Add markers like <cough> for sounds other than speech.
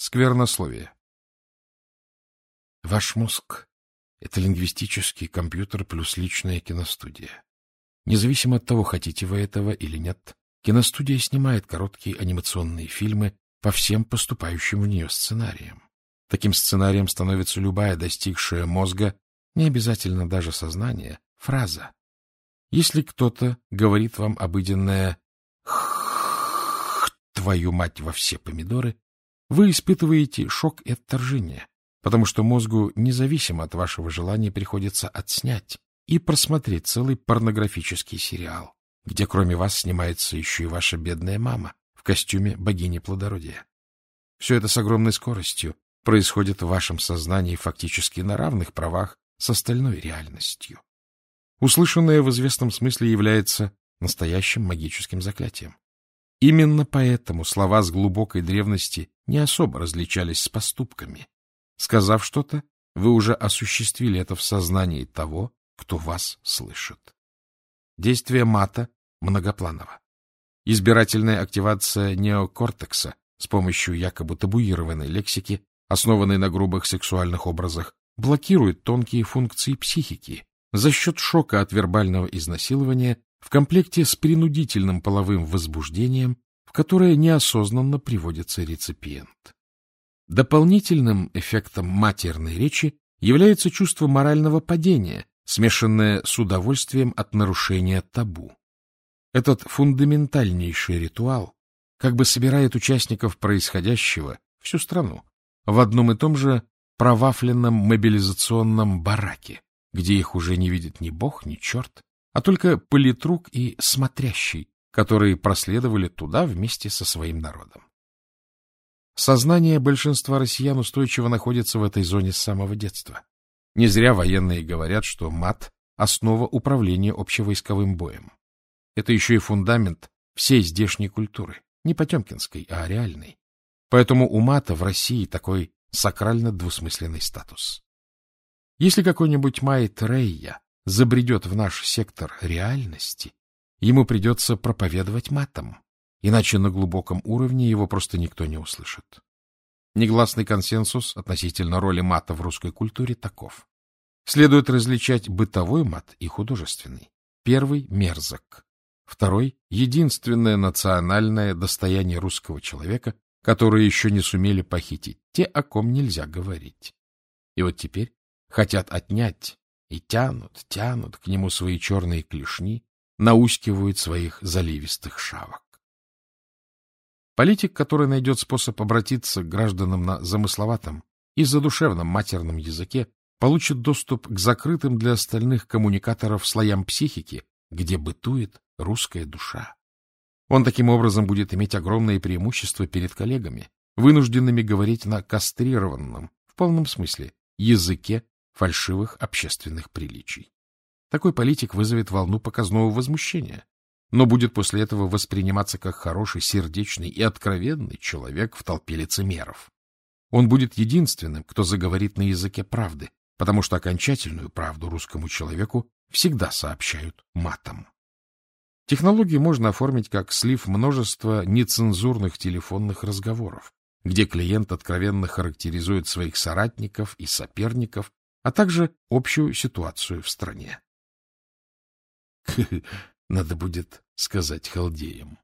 Сквернословие. Ваш мозг — это лингвистический компьютер плюс личная киностудия. Независимо от того, хотите вы этого или нет, киностудия снимает короткие анимационные фильмы по всем поступающим в нее сценариям. Таким сценарием становится любая достигшая мозга, не обязательно даже сознание, фраза. Если кто-то говорит вам обыденное «твою мать во все помидоры», вы испытываете шок и отторжение, потому что мозгу, независимо от вашего желания, приходится отснять и просмотреть целый порнографический сериал, где кроме вас снимается еще и ваша бедная мама в костюме богини плодородия. Все это с огромной скоростью происходит в вашем сознании фактически на равных правах с остальной реальностью. Услышанное в известном смысле является настоящим магическим заклятием. Именно поэтому слова с глубокой древности не особо различались с поступками. Сказав что-то, вы уже осуществили это в сознании того, кто вас слышит. Действие мата многопланово. Избирательная активация неокортекса с помощью якобы табуированной лексики, основанной на грубых сексуальных образах, блокирует тонкие функции психики за счет шока от вербального изнасилования в комплекте с принудительным половым возбуждением, в которое неосознанно приводится реципиент. Дополнительным эффектом матерной речи является чувство морального падения, смешанное с удовольствием от нарушения табу. Этот фундаментальнейший ритуал как бы собирает участников происходящего, всю страну, в одном и том же провафленном мобилизационном бараке, где их уже не видит ни бог, ни черт, а только политрук и смотрящий, которые проследовали туда вместе со своим народом. Сознание большинства россиян устойчиво находится в этой зоне с самого детства. Не зря военные говорят, что мат — основа управления общевойсковым боем. Это еще и фундамент всей здешней культуры, не потемкинской, а реальной. Поэтому у мата в России такой сакрально-двусмысленный статус. Если какой-нибудь Майт Рейя забредет в наш сектор реальности, ему придется проповедовать матом, иначе на глубоком уровне его просто никто не услышит. Негласный консенсус относительно роли мата в русской культуре таков. Следует различать бытовой мат и художественный. Первый — мерзок. Второй — единственное национальное достояние русского человека, которое еще не сумели похитить, те, о ком нельзя говорить. И вот теперь хотят отнять и тянут, тянут к нему свои черные клешни, наускивают своих заливистых шавок. Политик, который найдет способ обратиться к гражданам на замысловатом и задушевном матерном языке, получит доступ к закрытым для остальных коммуникаторов слоям психики, где бытует русская душа. Он таким образом будет иметь огромное преимущество перед коллегами, вынужденными говорить на кастрированном, в полном смысле, языке фальшивых общественных приличий. Такой политик вызовет волну показного возмущения, но будет после этого восприниматься как хороший, сердечный и откровенный человек в толпе лицемеров. Он будет единственным, кто заговорит на языке правды, потому что окончательную правду русскому человеку всегда сообщают матом. Технологию можно оформить как слив множества нецензурных телефонных разговоров, где клиент откровенно характеризует своих соратников и соперников а также общую ситуацию в стране. <laughs> Надо будет сказать халдеям.